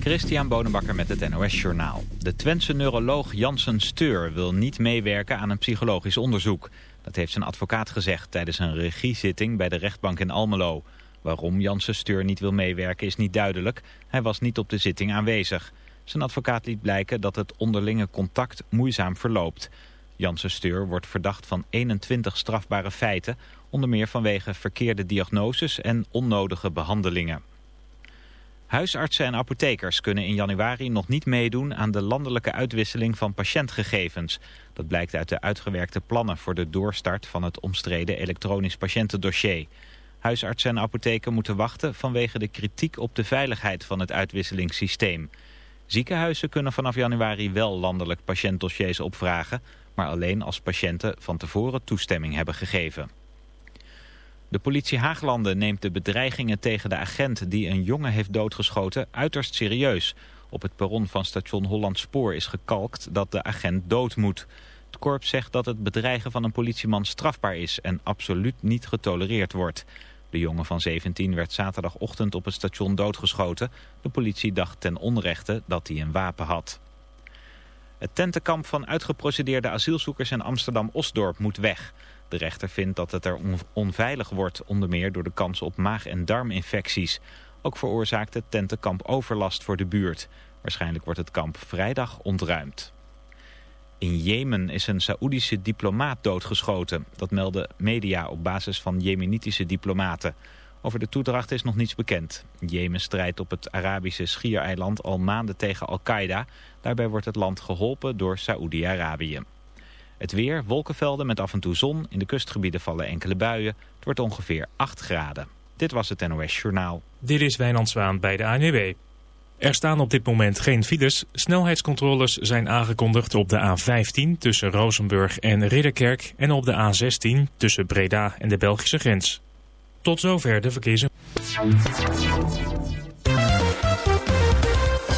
Christian Bonenbakker met het NOS Journaal. De Twentse neuroloog Janssen Steur wil niet meewerken aan een psychologisch onderzoek. Dat heeft zijn advocaat gezegd tijdens een regiezitting bij de rechtbank in Almelo. Waarom Janssen Steur niet wil meewerken is niet duidelijk. Hij was niet op de zitting aanwezig. Zijn advocaat liet blijken dat het onderlinge contact moeizaam verloopt. Janssen Steur wordt verdacht van 21 strafbare feiten... onder meer vanwege verkeerde diagnoses en onnodige behandelingen. Huisartsen en apothekers kunnen in januari nog niet meedoen aan de landelijke uitwisseling van patiëntgegevens. Dat blijkt uit de uitgewerkte plannen voor de doorstart van het omstreden elektronisch patiëntendossier. Huisartsen en apotheken moeten wachten vanwege de kritiek op de veiligheid van het uitwisselingssysteem. Ziekenhuizen kunnen vanaf januari wel landelijk patiëntdossiers opvragen, maar alleen als patiënten van tevoren toestemming hebben gegeven. De politie Haaglanden neemt de bedreigingen tegen de agent die een jongen heeft doodgeschoten uiterst serieus. Op het perron van station Holland Spoor is gekalkt dat de agent dood moet. Het korps zegt dat het bedreigen van een politieman strafbaar is en absoluut niet getolereerd wordt. De jongen van 17 werd zaterdagochtend op het station doodgeschoten. De politie dacht ten onrechte dat hij een wapen had. Het tentenkamp van uitgeprocedeerde asielzoekers in Amsterdam-Osdorp moet weg. De rechter vindt dat het er onveilig wordt, onder meer door de kans op maag- en darminfecties. Ook veroorzaakt het tentenkamp overlast voor de buurt. Waarschijnlijk wordt het kamp vrijdag ontruimd. In Jemen is een Saoedische diplomaat doodgeschoten. Dat melden media op basis van jemenitische diplomaten. Over de toedracht is nog niets bekend. Jemen strijdt op het Arabische schiereiland al maanden tegen Al-Qaeda. Daarbij wordt het land geholpen door Saoedi-Arabië. Het weer, wolkenvelden met af en toe zon. In de kustgebieden vallen enkele buien. Het wordt ongeveer 8 graden. Dit was het NOS Journaal. Dit is Wijnand Zwaan bij de ANWB. Er staan op dit moment geen files. Snelheidscontroles zijn aangekondigd op de A15 tussen Rozenburg en Ridderkerk... en op de A16 tussen Breda en de Belgische grens. Tot zover de verkeers.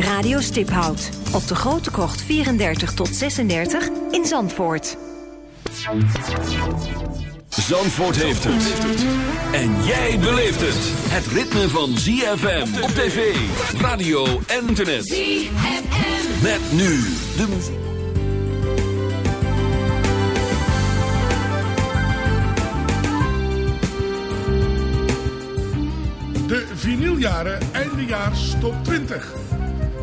Radio Stiphout op de Grote Krocht 34 tot 36 in Zandvoort. Zandvoort heeft het. En jij beleeft het. Het ritme van ZFM op tv, radio en internet. ZFM. Met nu de muziek. De vinyljaren eindejaars top 20.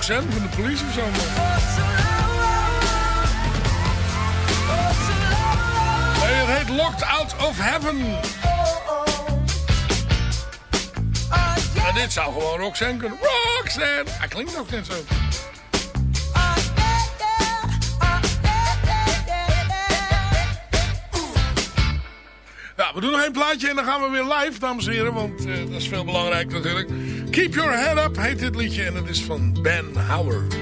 Roxanne van de police of zo. Nee, het heet Locked Out of Heaven. En dit zou gewoon Roxanne kunnen. Roxanne! Hij klinkt ook net zo. Ja, we doen nog één plaatje en dan gaan we weer live, dames en heren. Want eh, dat is veel belangrijk natuurlijk. Keep Your Head Up heet dit liedje en het is van Ben Howard.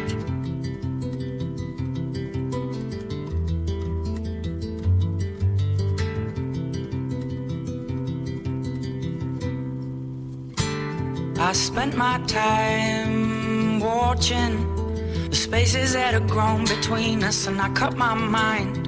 I spent my time watching the spaces that have grown between us, and I cut my mind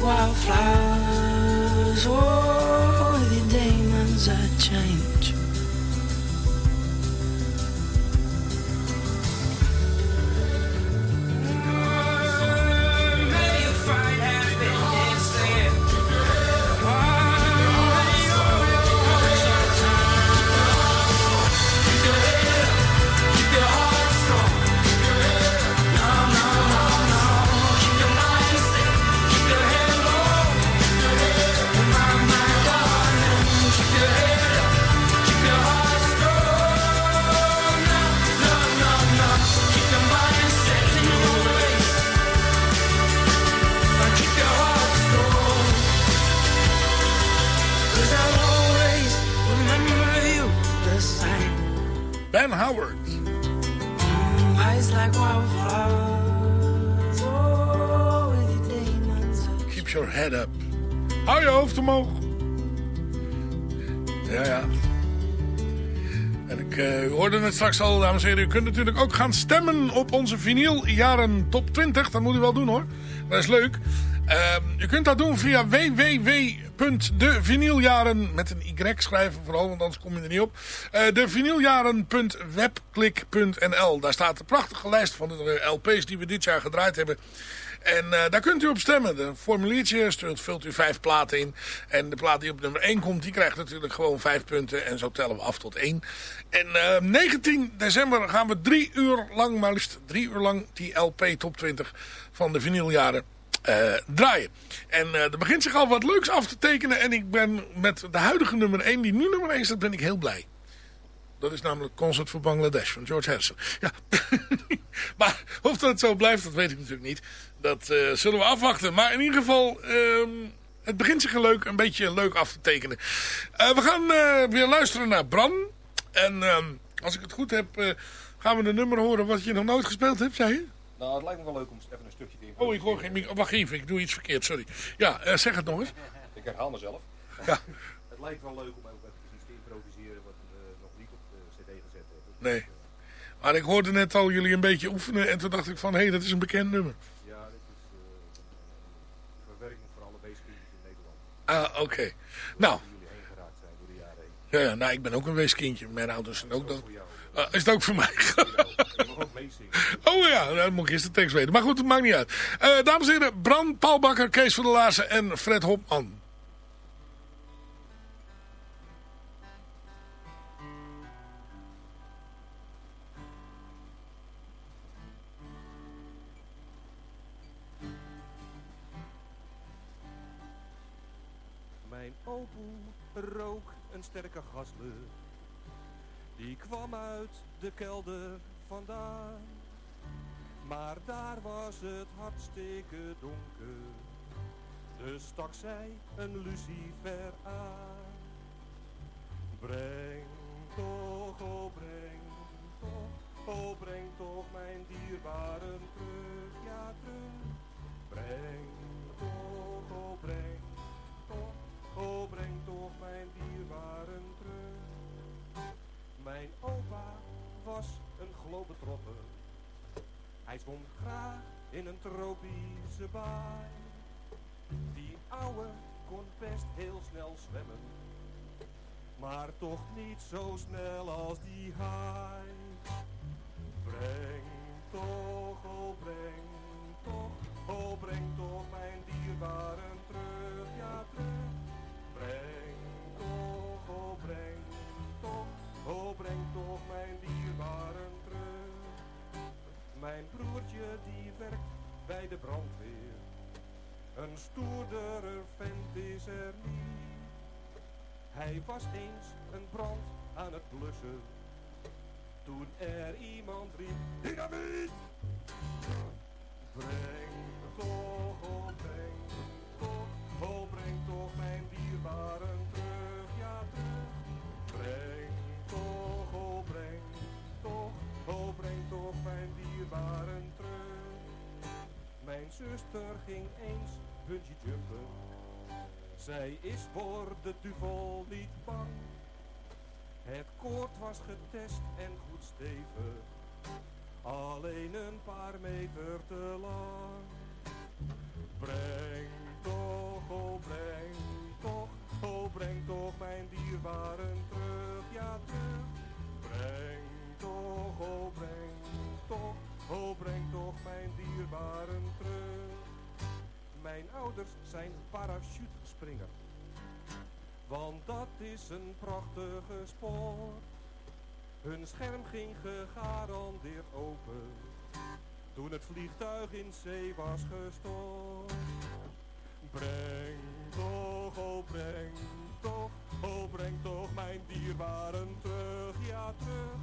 like wildflowers. Oh, straks al, dames en heren. U kunt natuurlijk ook gaan stemmen op onze vinyl jaren top 20. Dat moet u wel doen hoor. Dat is leuk. Ehm, je kunt dat doen via www.devinyljaren met een y schrijven vooral, want anders kom je er niet op. Eh devinyljaren.webklik.nl Daar staat een prachtige lijst van de LP's die we dit jaar gedraaid hebben. En eh, daar kunt u op stemmen. Een formuliertje, stelt, vult u vijf platen in. En de plaat die op nummer 1 komt, die krijgt natuurlijk gewoon vijf punten. En zo tellen we af tot 1. En eh, 19 december gaan we drie uur lang, maar liefst drie uur lang, die LP Top 20 van de vinyljaren eh, draaien. En eh, er begint zich al wat leuks af te tekenen. En ik ben met de huidige nummer 1, die nu nummer 1 staat, ben ik heel blij. Dat is namelijk Concert voor Bangladesh van George Harrison. Ja. maar of dat zo blijft, dat weet ik natuurlijk niet. Dat eh, zullen we afwachten. Maar in ieder geval, ehm, het begint zich leuk, een beetje leuk af te tekenen. Eh, we gaan eh, weer luisteren naar Bran. En ehm, als ik het goed heb, eh, gaan we een nummer horen wat je nog nooit gespeeld hebt, zei je? Nou, het lijkt me wel leuk om even een stukje te Oh, ik hoor geen micro. Wacht even, ik doe iets verkeerd, sorry. Ja, zeg het nog eens. Ik herhaal mezelf. Ja. Het lijkt wel leuk om ook even iets te improviseren wat we nog niet op de cd gezet hebben. Nee. Maar ik hoorde net al jullie een beetje oefenen en toen dacht ik van, hé, hey, dat is een bekend nummer. Ja, dit is eh, verwerking voor alle weeskindjes in Nederland. Ah, oké. Nou, jullie heen geraakt zijn door de jaren heen. ja, nou, ik ben ook een weeskindje. Mijn ouders zijn ook dat. Ah, is het ook voor mij? Oh ja, nou, dan moet ik eerst de tekst weten. Maar goed, het maakt niet uit. Eh, dames en heren, Bran, Paul Bakker, Kees van der Laarsen en Fred Hopman. Rook een sterke gaslucht. Die kwam uit de kelder vandaan. Maar daar was het hartstikke donker. Dus stak zij een lucifer aan. Breng toch, oh breng toch, oh breng toch mijn dierbaren terug, ja terug. Breng toch, in een tropische baai. Die ouwe kon best heel snel zwemmen. Maar toch niet zo snel als die haai. Breng toch, bij de brandweer. Een stoerder vent is er niet. Hij was eens een brand aan het blussen. Toen er iemand riep, dynamiet! Breng toch, Mijn zuster ging eens bungee jumpen. Zij is voor de duvel niet bang. Het koord was getest en goed stevig. Alleen een paar meter te lang. Breng toch, oh breng toch, oh breng toch mijn dierbaren terug, ja terug. Breng toch, oh breng toch, oh breng toch mijn dierbaren terug. Mijn ouders zijn parachutespringer. Want dat is een prachtige sport. Hun scherm ging gegarandeerd open. Toen het vliegtuig in zee was gestort. Breng toch, oh breng toch, oh breng toch mijn dierbaren terug, ja terug.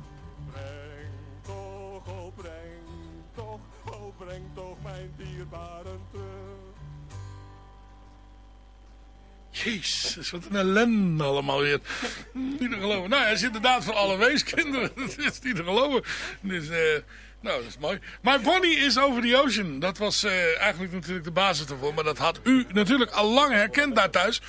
Breng toch, oh breng toch, oh breng toch mijn dierbaren terug. Jezus, wat een ellende allemaal weer. Niet te geloven. Nou, hij is inderdaad voor alle weeskinderen. Dat is niet te geloven. Dus, eh, nou, dat is mooi. My Bonnie is Over the Ocean. Dat was eh, eigenlijk natuurlijk de basis ervoor. Maar dat had u natuurlijk al lang herkend daar thuis.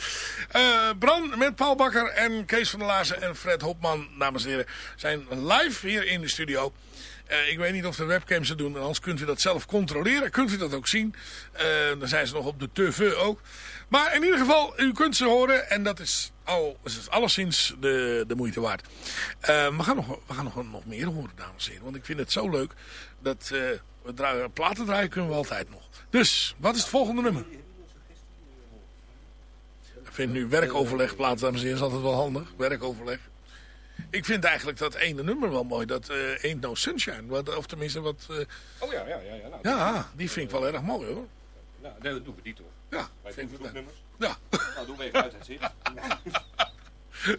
Eh Bran met Paul Bakker en Kees van der Laarzen en Fred Hopman, dames en heren, zijn live hier in de studio. Eh, ik weet niet of de webcams het doen, en anders kunt u dat zelf controleren. Kunt u dat ook zien. Eh, dan zijn ze nog op de TV ook. Maar in ieder geval, u kunt ze horen en dat is, al, is alleszins de, de moeite waard. Eh, we gaan, nog, we gaan nog, nog meer horen, dames en heren. Want ik vind het zo leuk dat we draaien, platen draaien kunnen we altijd nog. Dus, wat is het volgende nummer? Ik vind nu werkoverleg plaats, dames en heren, is altijd wel handig. Werkoverleg. Ik vind eigenlijk dat ene nummer wel mooi. Dat Ain't No Sunshine. Wat, of tenminste wat... eh, Oh ja, ja, ja. Ja, nou, ja, die vind ik wel erg mooi hoor. Nou, nee, dan doen we die toch. Ja, ik wel. nummers. Ja. Nou, doen we even uit het zicht.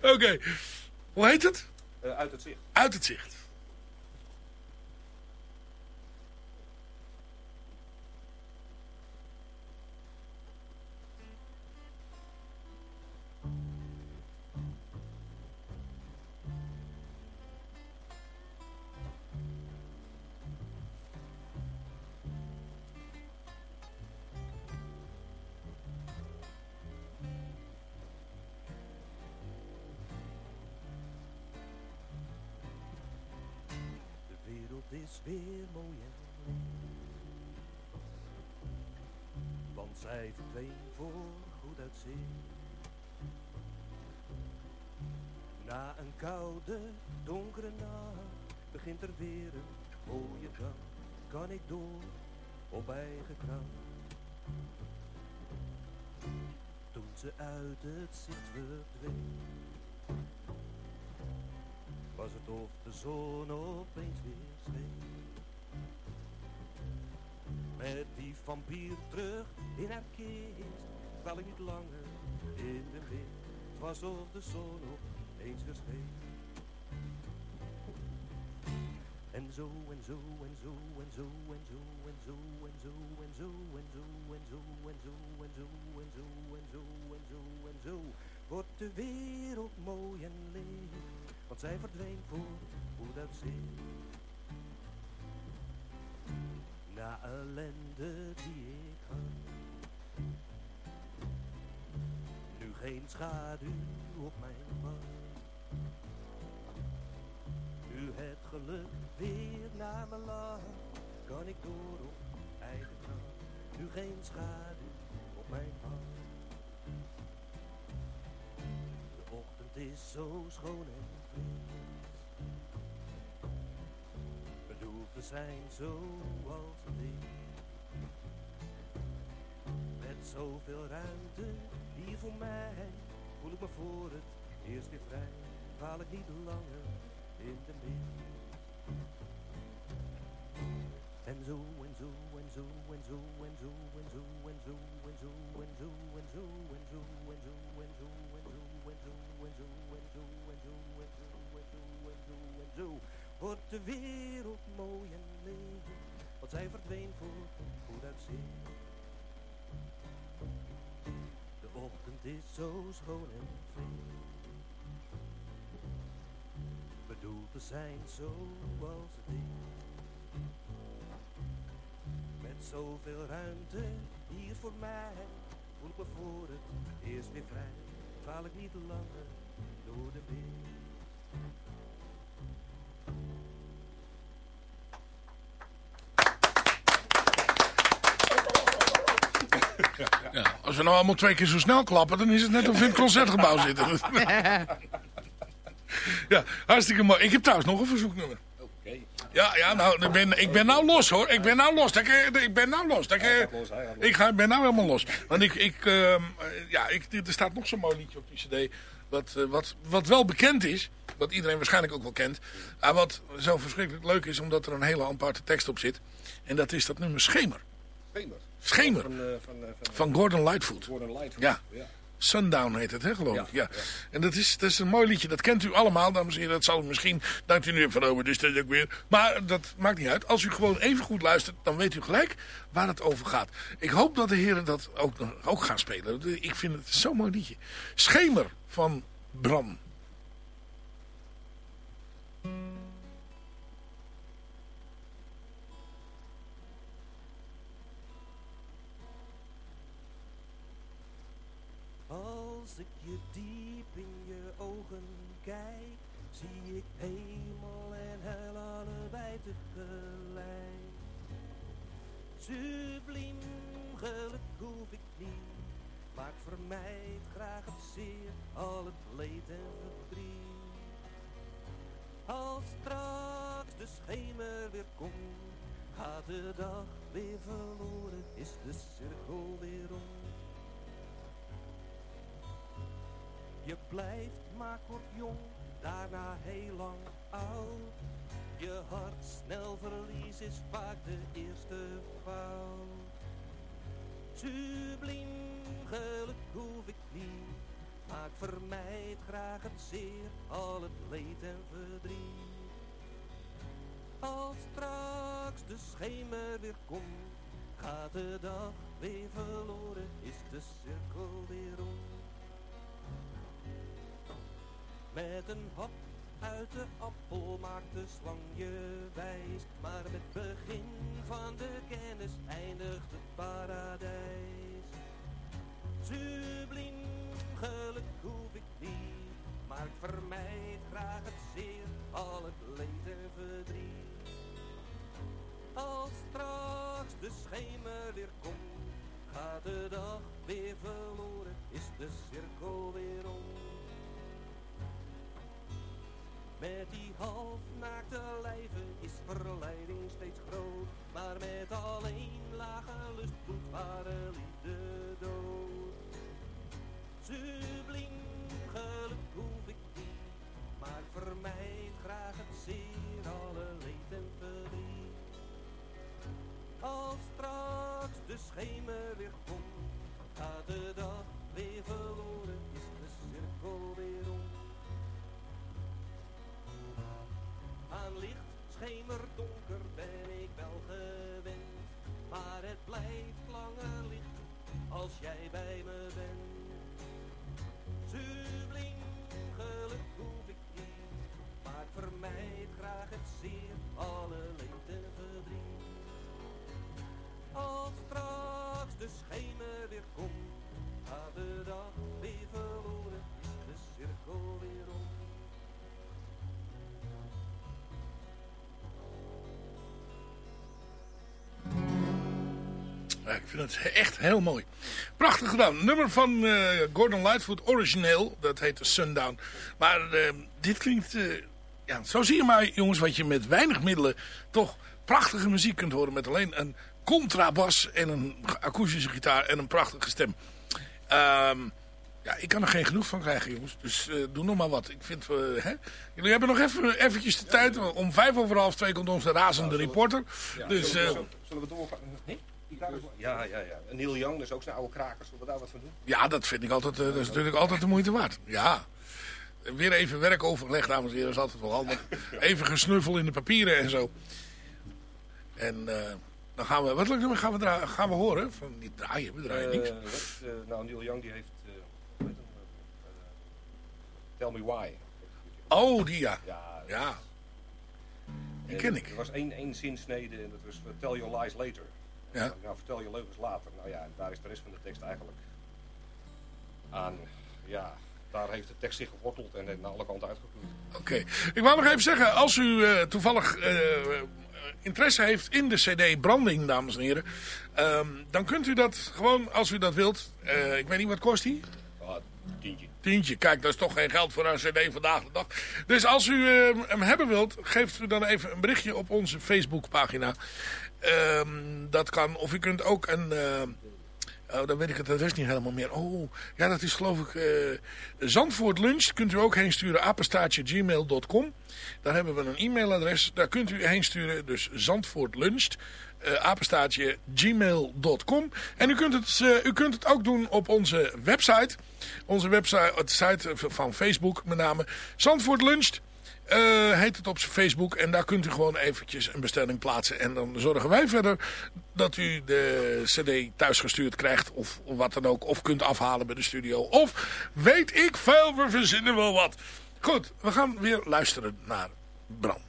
Oké. Hoe heet het? Eh, uit het zicht. Uit het zicht. Weer mooi en. Want zij verdween voor goed uit zee. Na een koude, donkere nacht begint er weer een mooie dag. Kan ik door op eigen kracht. Toen ze uit het zicht verdween was het of de zon opeens weer scheen. Met die vampier terug in haar kist, val ik niet langer in de wind. Was of de zon opeens weer scheen. En zo en zo en zo en zo en zo en zo en zo en zo en zo en zo en zo en zo en zo en zo en zo en zo wordt de wereld mooi en licht zij verdween voor hoe dat zit. Na ellende die ik had, nu geen schaduw op mijn pad. Nu het geluk weer naar me laat, kan ik door op eigen kracht. Nu geen schaduw op mijn pad. De ochtend is zo schoon en fris. Bedoeld te zijn zoals is. Met zoveel ruimte hier voor mij, voel ik me voor het eerst weer vrij. Val ik niet langer in de mist. En zo en zo en zo en zo en zo en zo en zo en zo en zo en zo en zo en zo en zo en zo en zo en zo en zo en zo en zo en zo en zo en zo wordt de wereld mooi en licht, want zij verdween voor goed uit. De ochtend is zo schoon en fris, bedoeld te zijn zoals het is. Met zoveel ruimte hier voor mij, voel ik me voor het eerst weer vrij. Val ik niet langer door de wind. Ja, als we nou allemaal twee keer zo snel klappen, dan is het net of we in het concertgebouw zitten. ja, hartstikke mooi. Ik heb trouwens nog een verzoeknummer. Ja, ja nou, ik ben, ik ben nou los hoor. Ik ben nou los. Dat ik, ik ben nou los. Dat ik, ik ga, ben nou helemaal los. Want ik, ik, ehm, eh, ja, ik, er staat nog zo'n mooi liedje op die cd. Wat, eh, wat, wat wel bekend is. Wat iedereen waarschijnlijk ook wel kent. Maar wat zo verschrikkelijk leuk is, omdat er een hele aparte tekst op zit. En dat is dat nummer Schemer. Schemer. Schemer. Van, eh, van, van, Van Gordon Lightfoot. Gordon Lightfoot. Ja. ja. Sundown heet het, hè, geloof ik. Ja. ja. En dat is, dat is een mooi liedje. Dat kent u allemaal, dames en heren. Dat zal misschien... Dankt u nu van over, dus dat ook weer. Maar dat maakt niet uit. Als u gewoon even goed luistert, dan weet u gelijk waar het over gaat. Ik hoop dat de heren dat ook, ook gaan spelen. Ik vind het zo'n mooi liedje. Schemer van Bram. Als ik je diep in je ogen kijk, zie ik hemel en hel allebei tegelijk. Subliem geluk hoef ik niet, maar ik vermijd graag het zeer, al het leed en verdriet. Als straks de schemer weer komt, gaat de dag weer verloren, is de cirkel weer om. Je blijft maar kort jong, daarna heel lang oud. Je hart snel verlies is vaak de eerste fout. Subliem geluk hoef ik niet, maar ik vermijd graag het zeer, al het leed en verdriet. Als straks de schemer weer komt, gaat de dag weer verloren, is de cirkel weer om. Met een hap uit de appel maakt de slang je wijs. Maar met begin van de kennis eindigt het paradijs. Subliem geluk hoef ik niet, maar ik vermijd graag het zeer, al het leed en verdriet. Als straks de schemer weer komt, gaat de dag weer verloren, is de cirkel weer om. Met die halfnaakte lijven is verleiding steeds groot. Maar met alleen lage lust doet ware liefde dood. Subliem geluk hoef ik niet, maar vermijd graag het zeer, alle leed en verdriet. Als straks de schemer weer ik vind het echt heel mooi. Prachtig gedaan. Nummer van eh, Gordon Lightfoot, origineel. Dat heet Sundown. Maar eh, dit klinkt... eh, ja, zo zie je maar, jongens, wat je met weinig middelen... toch prachtige muziek kunt horen. Met alleen een contrabas en een akoestische gitaar en een prachtige stem. Ehm, ja, ik kan er geen genoeg van krijgen, jongens. Dus doe nog maar wat. Ik vind, hè? Jullie hebben nog even eventjes de tijd. Om vijf over half twee komt onze razende reporter. dus... zullen, we- zullen we doorgaan? Nee? Krakers? Ja, ja, ja. En Neil Young, dat is ook zijn oude kraker. Zullen we daar wat van doen? Ja, dat vind ik altijd, eh, dat is natuurlijk altijd de moeite waard. Ja. Weer even werkoverleg, dames en heren, is altijd wel handig. Even gesnuffel in de papieren en zo. En eh, dan gaan we, wat nummer gaan we, gaan we horen? Van, niet draaien, we draaien niks. Eh, eh, nou, Neil Young die heeft... Tell Me Why. Oh, die ja. Ja, Ja. Die En ken ik. Er was één, één zinsnede en dat was Tell Your Lies Later. Ja. Nou, vertel je leugens later. Nou ja, daar is de rest van de tekst eigenlijk aan... Ja, daar heeft de tekst zich geworteld en naar alle kanten uitgeploegd. Oké. Ik wou nog even zeggen, als u eh, toevallig eh, interesse heeft in de cd Branding, dames en heren. ehm, dan kunt u dat gewoon, als u dat wilt. eh, ik weet niet, wat kost die? Ah, tientje. Tientje. Kijk, dat is toch geen geld voor een cd vandaag de dag. Dus als u eh, hem hebben wilt, geeft u dan even een berichtje op onze Facebookpagina. Ehm dat kan. Of u kunt ook een... oh, dan weet ik het adres niet helemaal meer. Oh, ja, dat is geloof ik... eh Zandvoort Lunch kunt u ook heen sturen. apenstaartje. Daar hebben we een e-mailadres. Daar kunt u heen sturen. Dus Zandvoort Lunch. eh. En u kunt, het, u kunt het ook doen op onze website. Onze website site van Facebook met name. Zandvoort Lunch. Eh, heet het op zijn Facebook. En daar kunt u gewoon eventjes een bestelling plaatsen. En dan zorgen wij verder dat u de cd thuisgestuurd krijgt. Of wat dan ook. Of kunt afhalen bij de studio. Of weet ik veel, we verzinnen wel wat. Goed, we gaan weer luisteren naar Bram.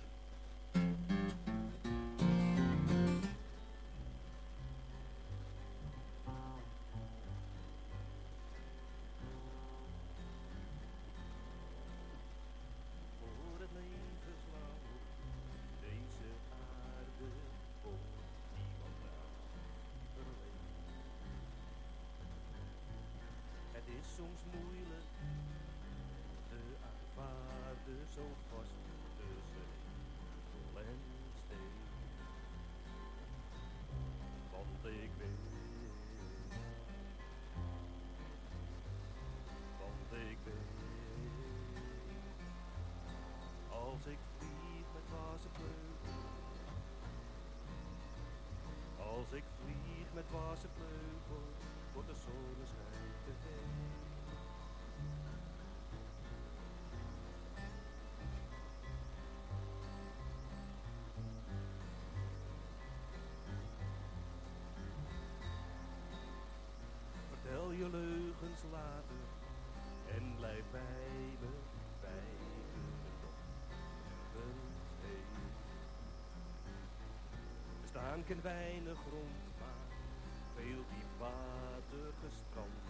Als ik vlieg met wassen vleugels, wordt de zonneschijn te heet. Geen weinig grond, maar veel diep water gestrand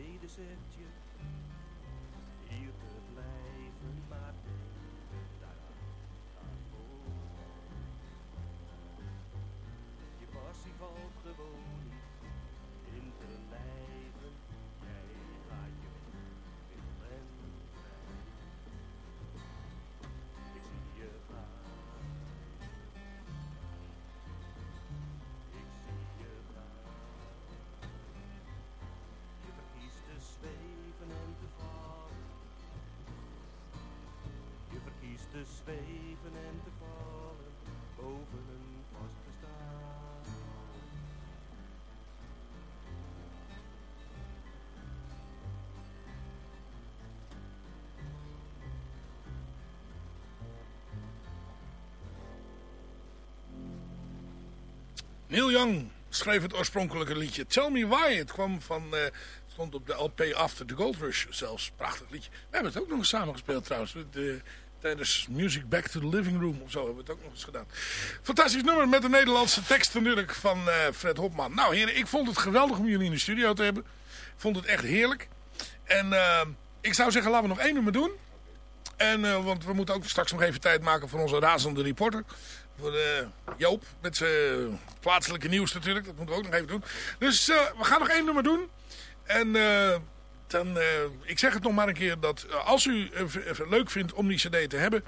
Je reden zegt je te zweven en te vallen boven een vast bestaan. Neil Young schreef het oorspronkelijke liedje Tell Me Why. Het kwam van, eh, stond op de LP After the Gold Rush zelfs. Prachtig liedje. We hebben het ook nog samen gespeeld trouwens. Eh, tijdens Music Back to the Living Room of zo hebben we het ook nog eens gedaan. Fantastisch nummer met de Nederlandse tekst natuurlijk van eh, Fred Hopman. Nou heren, ik vond het geweldig om jullie in de studio te hebben. Ik vond het echt heerlijk. En eh, ik zou zeggen, laten we nog één nummer doen. En, eh, want we moeten ook straks nog even tijd maken voor onze razende reporter. Voor Joop, met zijn plaatselijke nieuws natuurlijk. Dat moeten we ook nog even doen. Dus we gaan nog één nummer doen. En dan, eh, ik zeg het nog maar een keer. Dat eh, als u het leuk vindt om die cd te hebben.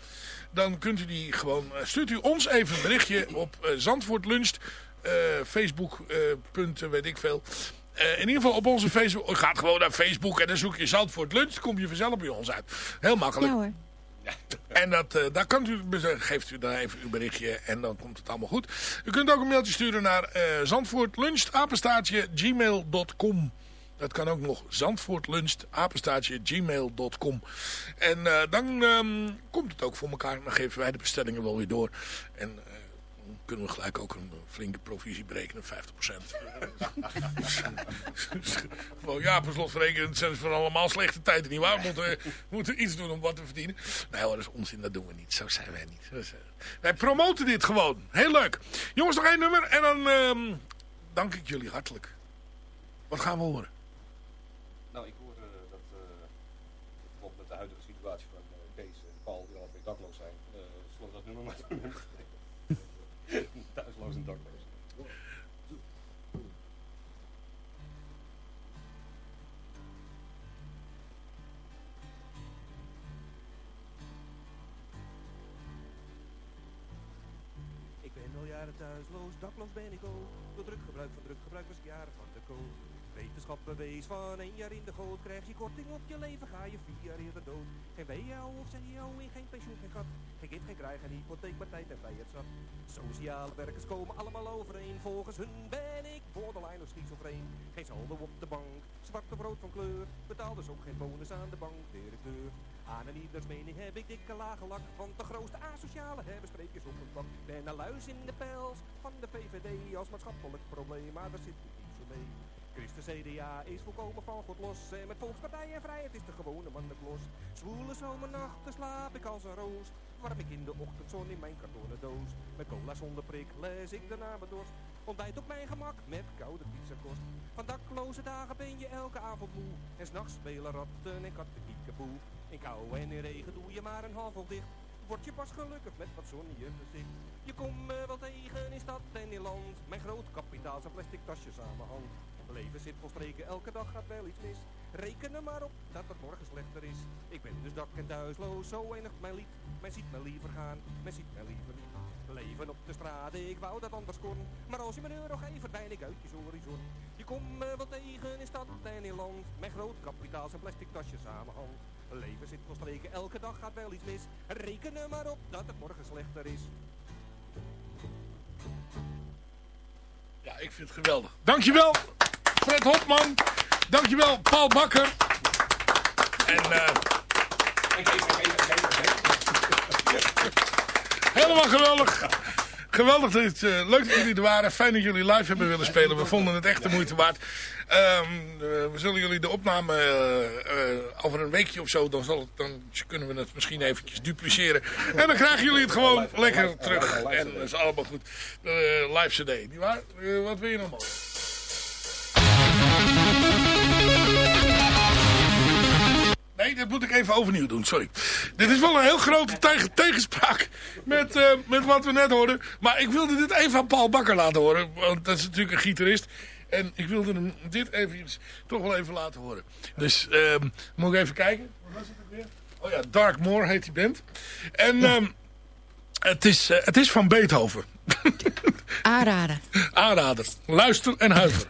Dan kunt u die gewoon... eh, stuurt u ons even een berichtje op eh, Zandvoort eh, Facebook, eh, punt, eh, weet ik veel. Eh, in ieder geval op onze Facebook. Gaat gewoon naar Facebook en dan zoek je Zandvoort Lunch. Kom je vanzelf bij ons uit. Heel makkelijk. Ja hoor. En dat, eh, daar kunt u, geeft u daar even uw berichtje en dan komt het allemaal goed. U kunt ook een mailtje sturen naar uh, zandvoortlunch, gmail.com. Dat kan ook nog zandvoortlunch, gmail.com. En uh, dan um, komt het ook voor elkaar. Dan geven wij de bestellingen wel weer door. En uh, dan kunnen we gelijk ook een flinke provisie berekenen, 50%. Gewoon, ja, per slot verrekenen, het zijn voor allemaal slechte tijden, niet waar? Moeten, we moeten iets doen om wat te verdienen. Nee hoor, dat is onzin, dat doen we niet. Zo zijn wij niet. Wij promoten dit gewoon. Heel leuk. Jongens, nog één nummer en dan um, dank ik jullie hartelijk. Wat gaan we horen? Jaren thuisloos, dakloos ben ik ook. Door druk gebruik van druk gebruik was ik jaren van de koop. Wetenschap bewees van een jaar in de goot. Krijg je korting op je leven, ga je vier jaar eerder dood. Geen WO of CIO in geen pensioen, geen gat. Geen kind, geen geen hypotheek, maar tijd en vrijheid zat. Sociale werkers komen allemaal overeen. Volgens hun ben ik borderline of schizofreen. Geen saldo op de bank, zwart of rood van kleur. Betaal dus ook geen bonus aan de bankdirecteur Aan en ieders mening heb ik dikke lage lak, want de grootste asociale hebben spreekjes op een bak. Ben een luis in de pels van de VVD als maatschappelijk probleem, maar daar zit ik niet zo mee. Christen CDA is volkomen van God los en met Volkspartij en Vrijheid is de gewone man de klos. Zwoele zomernachten slaap ik als een roos, warm ik in de ochtendzon in mijn kartonnen doos. Met cola zonder prik lees ik daarna mijn dorst. Ontbijt op mijn gemak met koude pizzakost. Van dakloze dagen ben je elke avond moe. En s'nachts spelen ratten en katten. In kou en in regen doe je maar een half dicht. Word je pas gelukkig met wat zon in je gezicht. Je komt me wel tegen in stad en in land. Mijn groot kapitaal zijn plastic tasjes aan mijn. Leven zit volstreken, elke dag gaat wel iets mis. Reken er maar op dat het morgen slechter is. Ik ben dus dak en thuisloos, zo eindigt mijn lied. Men ziet me liever gaan, men ziet me liever niet. Leven op de straat, ik wou dat anders kon. Maar als je me euro geeft, verdwijn ik uit je horizon. Je komt me wel tegen in stad en in land. Mijn groot kapitaal zijn plastic tasjes aan hand. Leven zit volstreken, elke dag gaat wel iets mis. Reken er maar op dat het morgen slechter is. Ja, ik vind het geweldig. Dankjewel, Fred Hopman. Dankjewel, Paul Bakker. En eh helemaal geweldig. Geweldig, eh, leuk dat jullie er waren. Fijn dat jullie live hebben willen spelen. We vonden het echt de moeite waard. Ehm, eh, we zullen jullie de opname eh, over een weekje of zo, dan, zal dan kunnen we het misschien eventjes dupliceren. En dan krijgen jullie het gewoon lekker terug. En dat is allemaal goed. Live cd, nietwaar? Wat wil je nog mogen? Nee, dat moet ik even overnieuw doen, sorry. Dit is wel een heel grote tegen tegenspraak met, eh, met wat we net hoorden. Maar ik wilde dit even aan Paul Bakker laten horen. Want dat is natuurlijk een gitarist. En ik wilde hem dit even, toch wel even laten horen. Dus ehm, moet ik even kijken. Wat was het ook weer? Oh ja, Dark Moor heet die band. En ehm, het, is, eh, het is van Beethoven. Aanraden. Aanrader. Luister en huiver.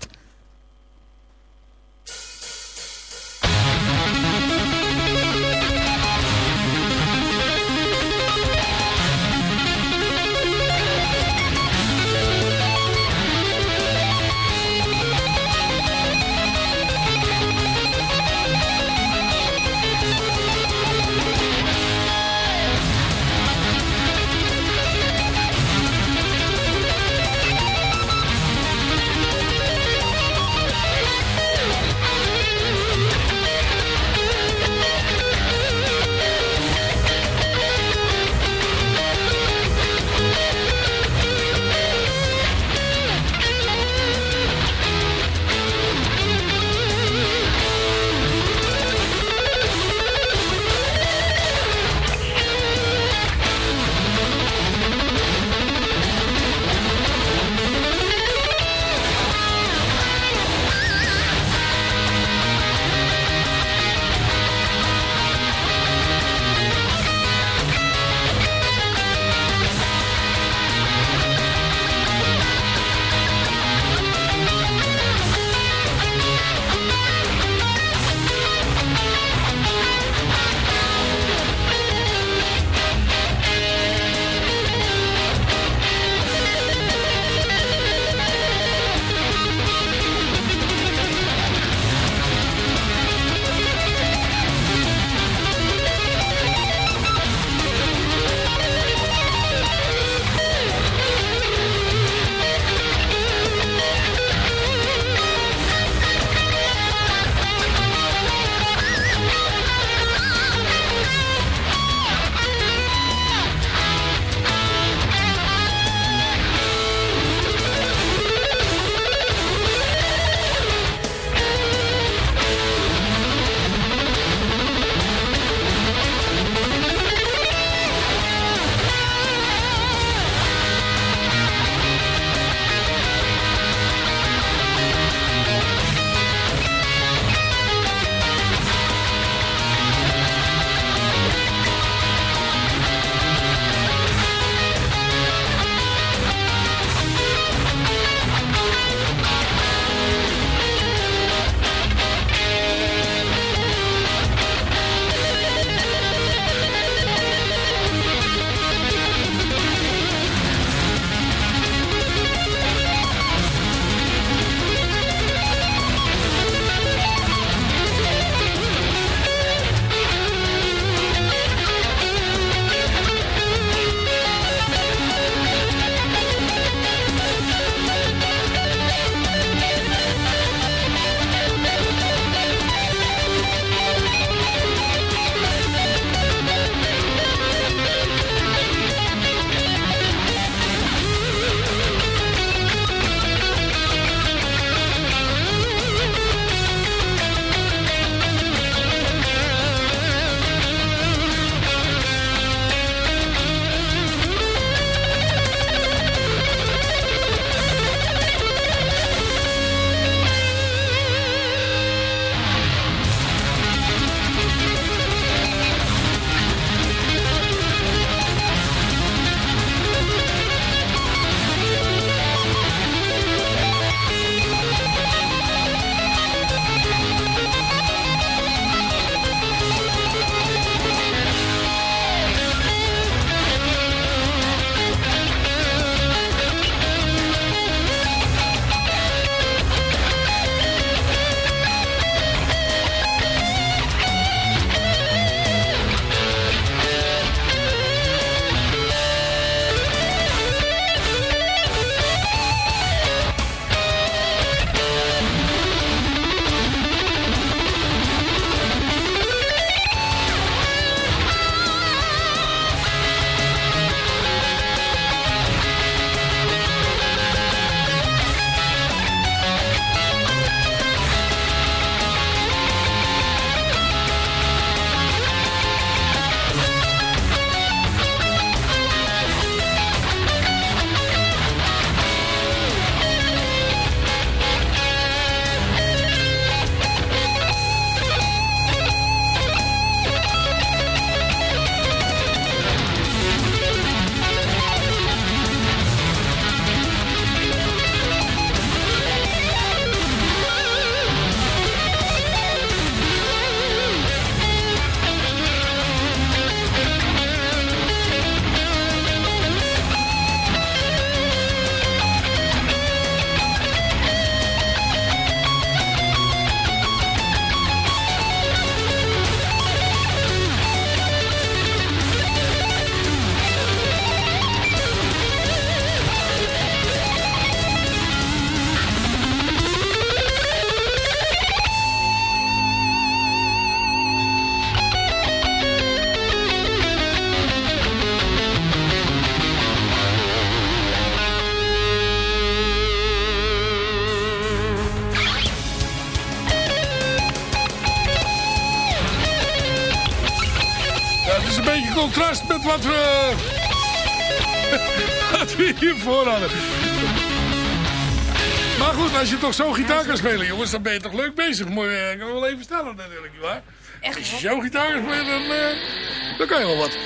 Zo gitaar kan spelen, jongens, dan ben je toch leuk bezig. Moet je ik kan wel even stellen natuurlijk, nietwaar? Als je zo gitaar kan spelen, dan, eh, dan kan je wel wat.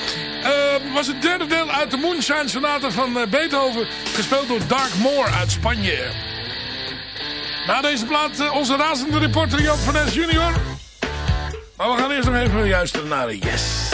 Eh, was het derde deel uit de Moonshine Sonata van eh, Beethoven, gespeeld door Dark Moore uit Spanje. Na deze plaat onze razende reporter Jan van Nes junior. Maar we gaan eerst nog even luisteren naar de Yes.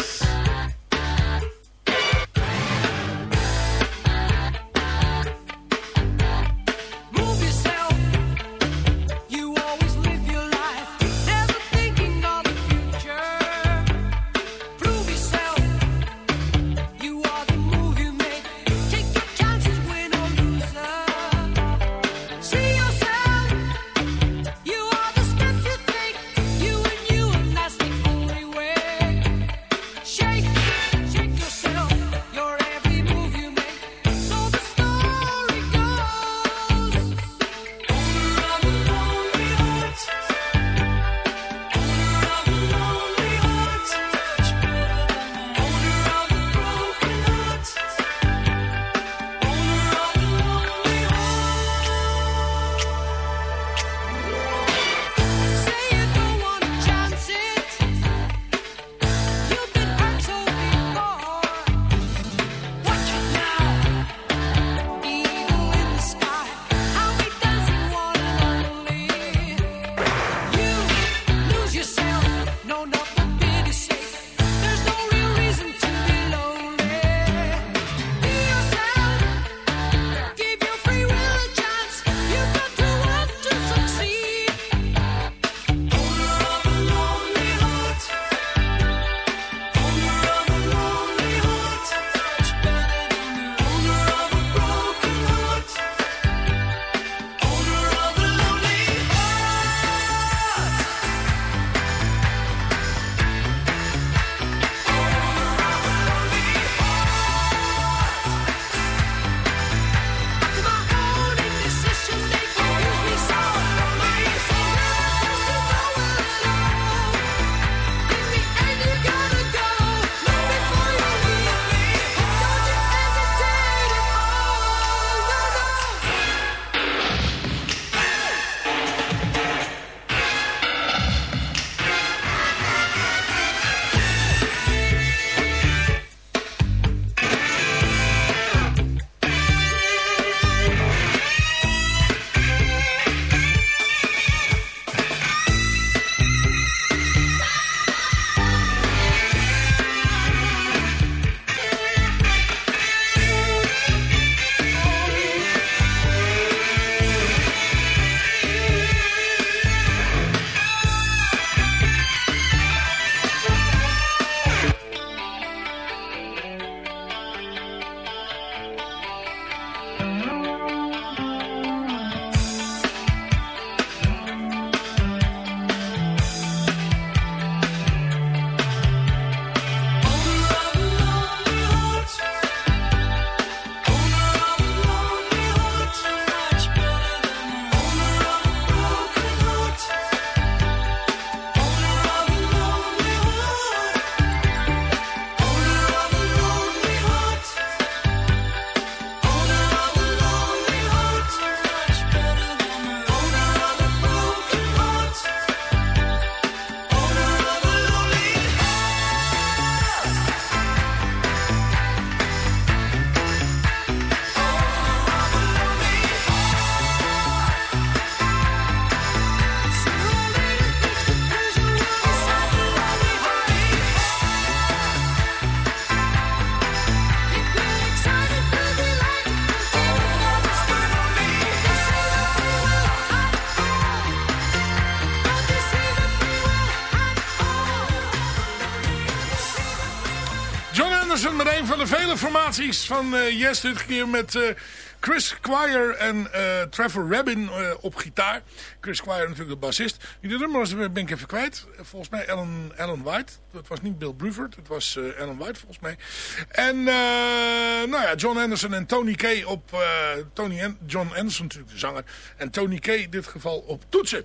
Een van de vele formaties van eh, Yes dit keer met eh, Chris Squire en eh, Trevor Rabin op gitaar. Chris Squire natuurlijk de bassist. Die de drummer was, ben ik even kwijt. Volgens mij Alan, Alan White. Het was niet Bill Bruford, het was Alan White volgens mij. En nou ja, John Anderson en Tony Kay op... Tony An John Anderson natuurlijk de zanger. En Tony Kay in dit geval op toetsen.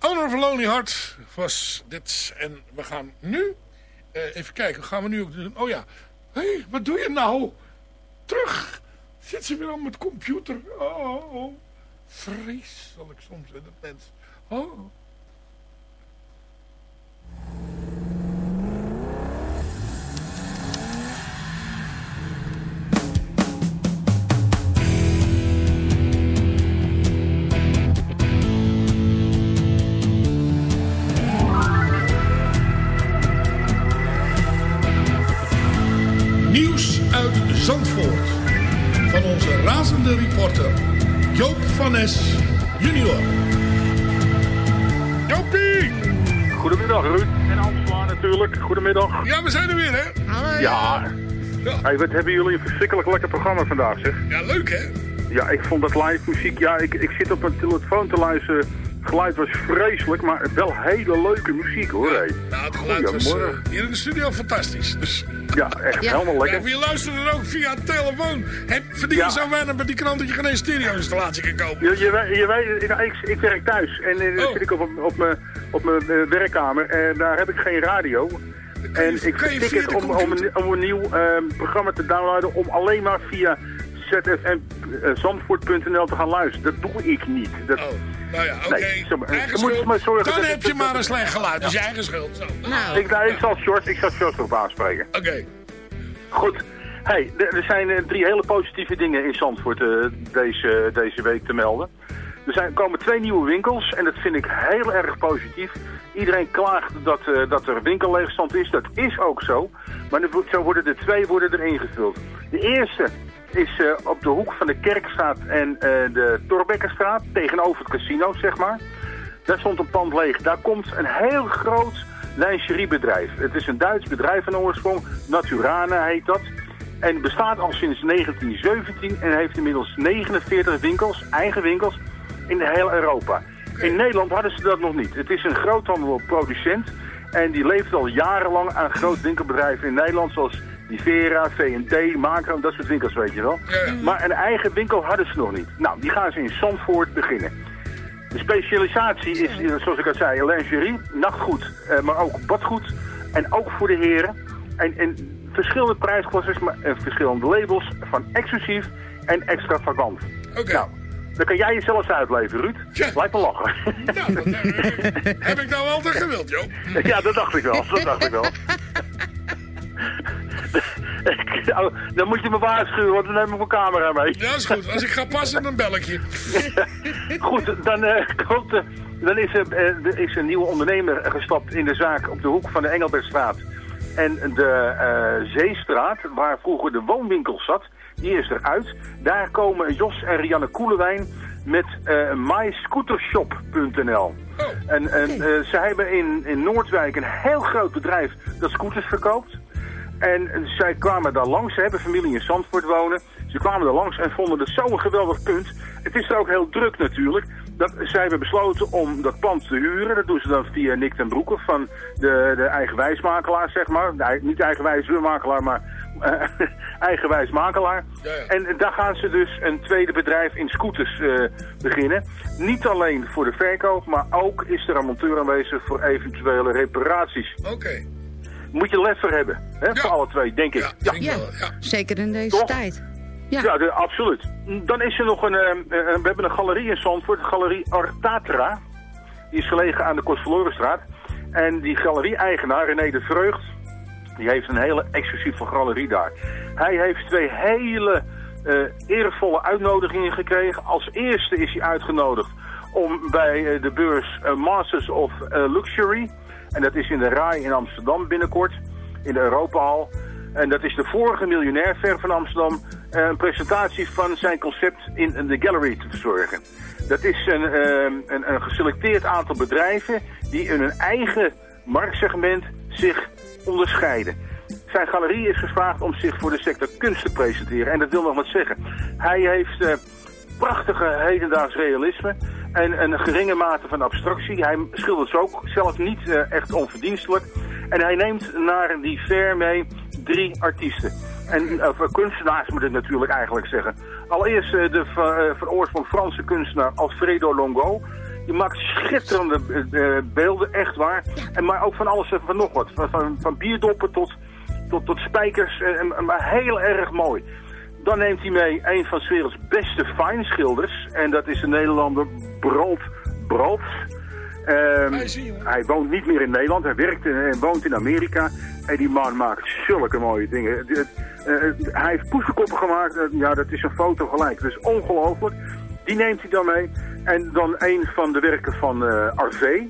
Owner of a Lonely Heart was dit. En we gaan nu Eh, even kijken, gaan we nu ook doen? Oh ja. Hé, hey, wat doe je nou? Terug. Zit ze weer aan met computer. Oh, oh. Vreselijk soms, hè, dat mens. Oh. Reporter Joop van Es junior. Joopie! Goedemiddag Ruud en Angela natuurlijk. Goedemiddag. Ja, we zijn er weer, hè? Ja. Hey, wat hebben jullie een verschrikkelijk lekker programma vandaag, zeg. Ja, leuk, hè? Ja, ik vond dat live muziek... Ja, ik, ik zit op mijn telefoon te luisteren. Het geluid was vreselijk, maar wel hele leuke muziek, hoor. hé. Nou, het geluid was eh, Goedemorgen. hier in de studio fantastisch. Dus... Ja, echt helemaal lekker. Ja, wie luistert er ook via telefoon? Heb, verdien je Ja. zo weinig met die krant dat je geen stereo-installatie kan kopen? Je, je, weet- je weet, nou, ik, ik werk thuis en eh, dan Oh. zit ik op, op mijn, op mijn eh, werkkamer en daar heb ik geen radio. En ik vertik via het om, om, een, om een nieuw ehm, programma te downloaden om alleen maar via zfmzandvoort.nl te gaan luisteren. Dat doe ik niet. Dat, Nou ja, oké. Nee, maar, zorgen Dan dat- heb je maar een slecht geluid. Dat is je eigen schuld. Zo. Nou, Ik, nou, ik zal Short, ik zal Short erop aanspreken. Oké. Goed. Hey, er zijn eh, drie hele positieve dingen in Zandvoort eh, deze, deze week te melden. Er zijn, komen twee nieuwe winkels en dat vind ik heel erg positief. Iedereen klaagt dat, eh, dat er winkelleegstand is. Dat is ook zo. Maar er wordt- zo worden er twee worden er ingevuld. De eerste is eh, op de hoek van de Kerkstraat en eh, de Torbekkenstraat. Tegenover het casino, zeg maar. Daar stond een pand leeg. Daar komt een heel groot lingeriebedrijf. Het is een Duits bedrijf van oorsprong. Naturana heet dat. En bestaat al sinds 1917 en heeft inmiddels 49 winkels, eigen winkels, in heel Europa. In Nederland hadden ze dat nog niet. Het is een groothandelproducent en die leeft al jarenlang aan groot winkelbedrijven in Nederland, zoals Divera, V&D, Macro, dat soort winkels weet je wel. Maar een eigen winkel hadden ze nog niet. Nou, die gaan ze in Zandvoort beginnen. De specialisatie is, eh, zoals ik al zei, lingerie, nachtgoed, eh, maar ook badgoed. En ook voor de heren. En, en verschillende prijsklassen, maar en verschillende labels van exclusief en extravagant. Oké. Nou, dan kan jij jezelf uitleven, Ruud. Lijkt me lachen. Heb ik nou altijd gewild, joh? ja, dat dacht ik wel. Dat dacht ik wel. Nou, dan moet je me waarschuwen, want dan neem ik mijn camera mee. Ja, is goed. Als ik ga passen, dan bel ik je. Goed, dan, eh, komt, eh, dan is, er, eh, er is een nieuwe ondernemer gestapt in de zaak op de hoek van de Engelbertstraat en de eh, Zeestraat, waar vroeger de woonwinkel zat. Die is eruit. Daar komen Jos en Rianne Koelewijn met eh myscootershop.nl. En, en eh, ze hebben in, in Noordwijk een heel groot bedrijf dat scooters verkoopt. En zij kwamen daar langs, ze hebben familie in Zandvoort wonen. Ze kwamen daar langs en vonden het zo'n geweldig punt. Het is er ook heel druk natuurlijk. Dat, zij hebben besloten om dat pand te huren. Dat doen ze dan via Nick ten Broeke van de, de eigenwijsmakelaar, zeg maar. De, niet eigenwijsmakelaar, maar eh, eigenwijsmakelaar. En daar gaan ze dus een tweede bedrijf in scooters eh, beginnen. Niet alleen voor de verkoop, maar ook is er een monteur aanwezig voor eventuele reparaties. Oké. Moet je lef voor hebben, hè, voor alle twee, denk ik. Ja, ja, zeker in deze Toch? tijd. Ja, de- absoluut. Dan is er nog een, eh, eh, we hebben een galerie in Zandvoort, de galerie Artatra. Die is gelegen aan de Kostverlorenstraat. En die galerie-eigenaar, René de Vreugd, die heeft een hele exclusieve galerie daar. Hij heeft twee hele eh, eervolle uitnodigingen gekregen. Als eerste is hij uitgenodigd om bij eh, de beurs Masters of Luxury. En dat is in de RAI in Amsterdam binnenkort, in de Europahal. En dat is de vorige miljonair ver van Amsterdam eh, een presentatie van zijn concept in de gallery te verzorgen. Dat is een, eh, een, een geselecteerd aantal bedrijven die in hun eigen marktsegment zich onderscheiden. Zijn galerie is gevraagd om zich voor de sector kunst te presenteren. En dat wil nog wat zeggen. Hij heeft eh, prachtige hedendaags realisme en een geringe mate van abstractie. Hij schildert ze ook zelf niet eh, echt onverdienstelijk. En hij neemt naar die fair mee drie artiesten. En eh, kunstenaars moet ik natuurlijk eigenlijk zeggen. Allereerst eh, de van, van oorsprong Franse kunstenaar Alfredo Longo. Je maakt schitterende beelden, echt waar. En, maar ook van alles en van nog wat. Van, van, van bierdoppen tot, tot, tot spijkers, en, en- maar heel erg mooi. Dan neemt hij mee een van 's werelds beste fine schilders. En dat is de Nederlander Brood Brood. Ehm, hij woont niet meer in Nederland, hij werkt en woont in Amerika. En die man maakt zulke mooie dingen. Het- eh, hij heeft poesenkoppen gemaakt, eh, ja dat is een foto gelijk. Dat is ongelooflijk. Die neemt hij dan mee. En dan een van de werken van eh Arvé.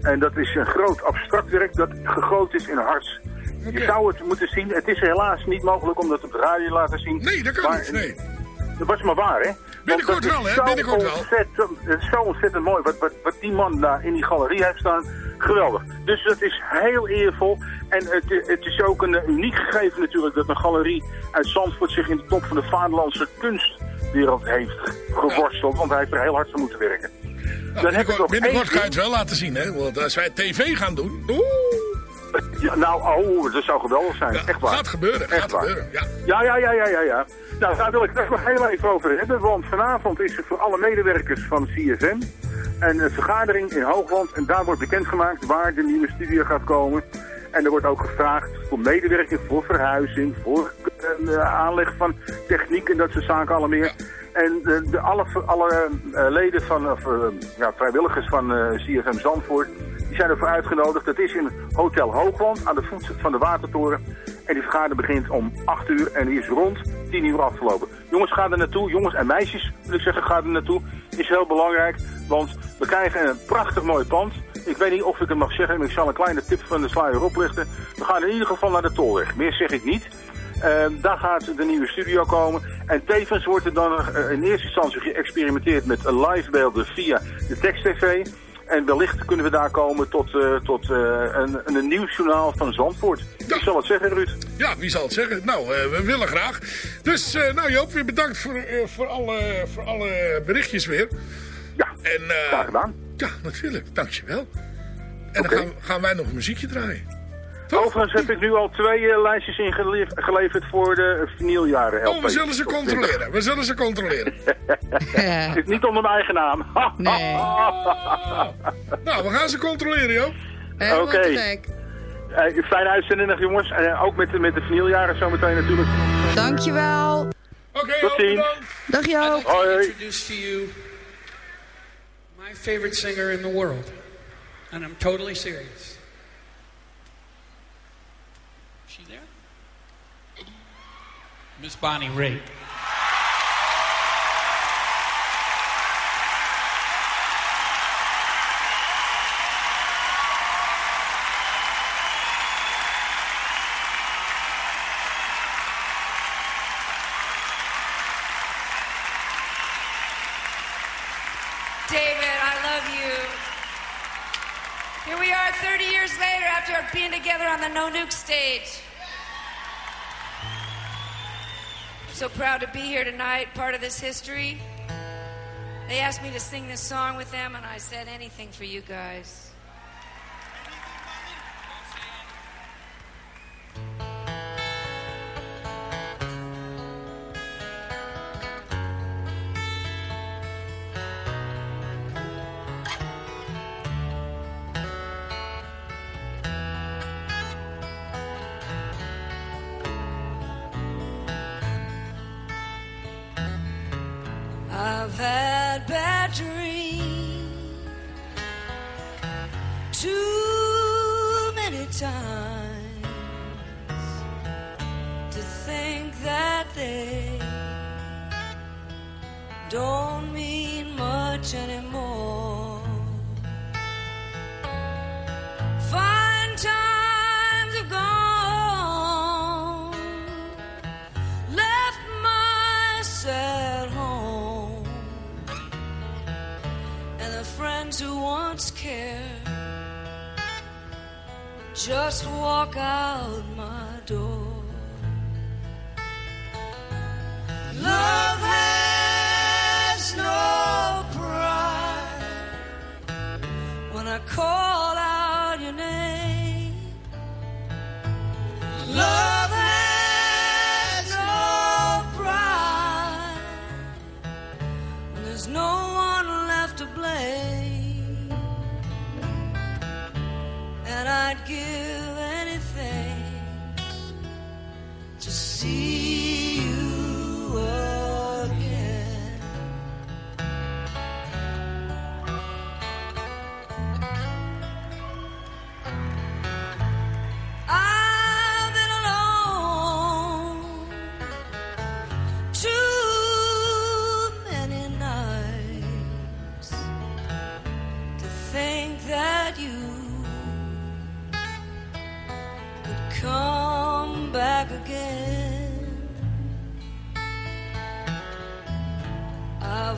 En dat is een groot abstract werk dat gegoten is in Je zou het moeten zien. Het is helaas niet mogelijk om dat op de radio te laten zien. Nee, dat kan Maar- niet, nee. Dat was maar waar, hè? Binnenkort wel, hè? Binnenkort wel. Het is zo ontzettend mooi wat, wat, wat die man daar in die galerie heeft staan. Geweldig. Dus dat is heel eervol. En het, het is ook een eh, uniek gegeven natuurlijk dat een galerie uit Zandvoort zich in de top van de vaderlandse kunstwereld heeft geworsteld. Want hij heeft er heel hard voor moeten werken. Nou, Dan heb ik nog binnenkort één ga je het wel laten zien, hè? Want als wij tv gaan doen... Oeh, Ja, nou, oh, dat zou geweldig zijn. Echt waar. gaat gebeuren, Echt gaat waar. gebeuren. Ja. Ja, ja, ja, ja, ja, ja. Nou, daar wil ik het nog heel even over hebben. Want vanavond is er voor alle medewerkers van CFM een eh, vergadering in Hoogland. En daar wordt bekendgemaakt waar de nieuwe studio gaat komen. En er wordt ook gevraagd voor medewerking, voor verhuizing, voor eh, aanleg van techniek en dat soort zaken allemaal meer. En de, de, alle, alle eh, leden van, of, eh, ja, vrijwilligers van eh, CFM Zandvoort, zijn ervoor uitgenodigd. Dat is in Hotel Hoogland aan de voet van de Watertoren. En die vergadering begint om 8 uur en is rond 10 uur afgelopen. Jongens, ga er naartoe. Jongens en meisjes, wil ik zeggen, ga er naartoe. Is heel belangrijk, want we krijgen een prachtig mooi pand. Ik weet niet of ik het mag zeggen, maar ik zal een kleine tip van de sluier oplichten. We gaan in ieder geval naar de Tolweg. Meer zeg ik niet. Ehm, daar gaat de nieuwe studio komen. En tevens wordt er dan eh, in eerste instantie geëxperimenteerd met live beelden via de tekst-tv. En wellicht kunnen we daar komen tot, eh, tot eh, een, een nieuw journaal van Zandvoort. Ik zal het zeggen, Ruud. Ja, wie zal het zeggen? Nou, eh, we willen graag. Dus, nou Joop, weer bedankt voor, voor, alle, voor alle berichtjes weer. Ja, en, graag gedaan. Ja, natuurlijk. Dankjewel. En dan gaan, gaan wij nog een muziekje draaien. Overigens heb ik nu al twee eh, lijstjes ingeleverd voor de vinyljaren Oh, we zullen ze controleren. We zullen ze controleren. Het is niet onder mijn eigen naam. Nee. Nou, we gaan ze controleren, Joop. Helemaal Oké. gek. Eh, fijne uitzending jongens. En eh, ook met, de- met de vinyljaren zometeen natuurlijk. Dankjewel. Oké, Tot ziens. Dag Joop. Hoi. introduce to you my favorite singer in the world. And I'm totally serious. Miss Bonnie Raitt. David, I love you. Here we are 30 years later after being together on the No Nuke stage. So proud to be here tonight, part of this history. They asked me to sing this song with them, and I said anything for you guys. past. Just walk out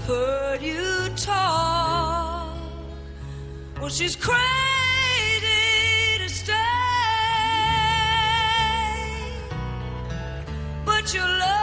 heard you talk. Well, she's crazy to stay. But your love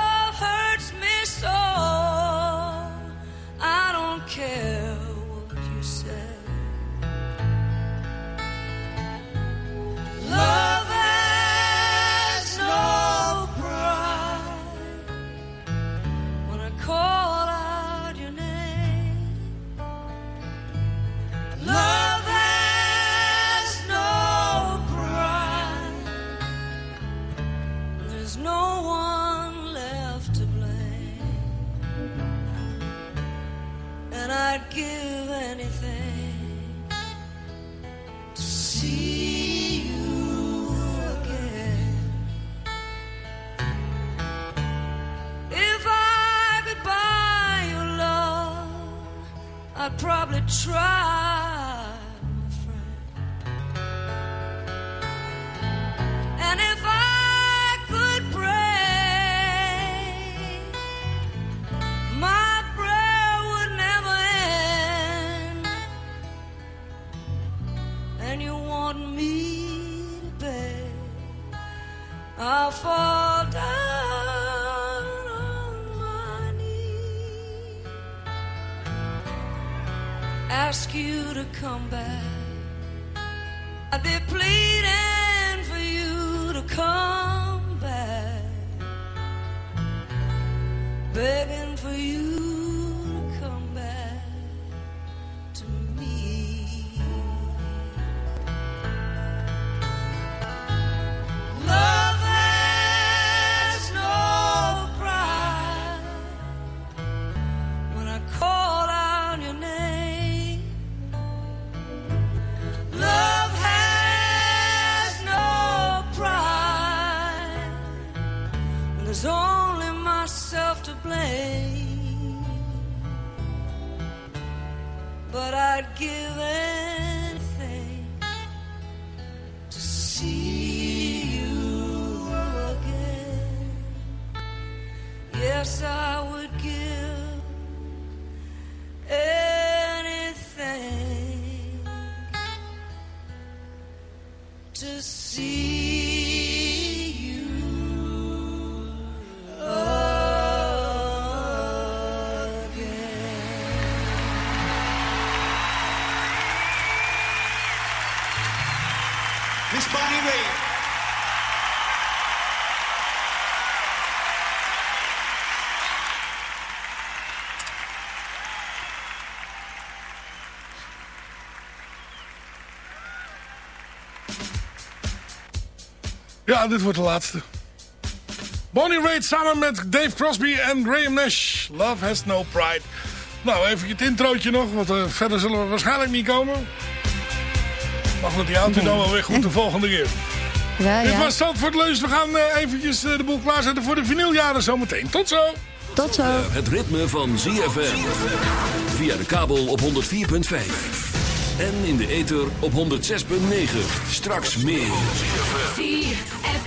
try, Ja, dit wordt de laatste. Bonnie Raitt samen met Dave Crosby en Graham Nash. Love has no pride. Nou, even het introotje nog, want eh, verder zullen we waarschijnlijk niet komen. Maar goed, die houdt u dan wel weer goed de volgende keer. Ja, Dit ja. was Zandvoort Leus. We gaan eh, eventjes eh, de boel klaarzetten voor de vinyljaren zometeen. Tot zo! Tot zo. Het ritme van ZFM. Via de kabel op 104.5. En in de ether op 106.9. Straks meer.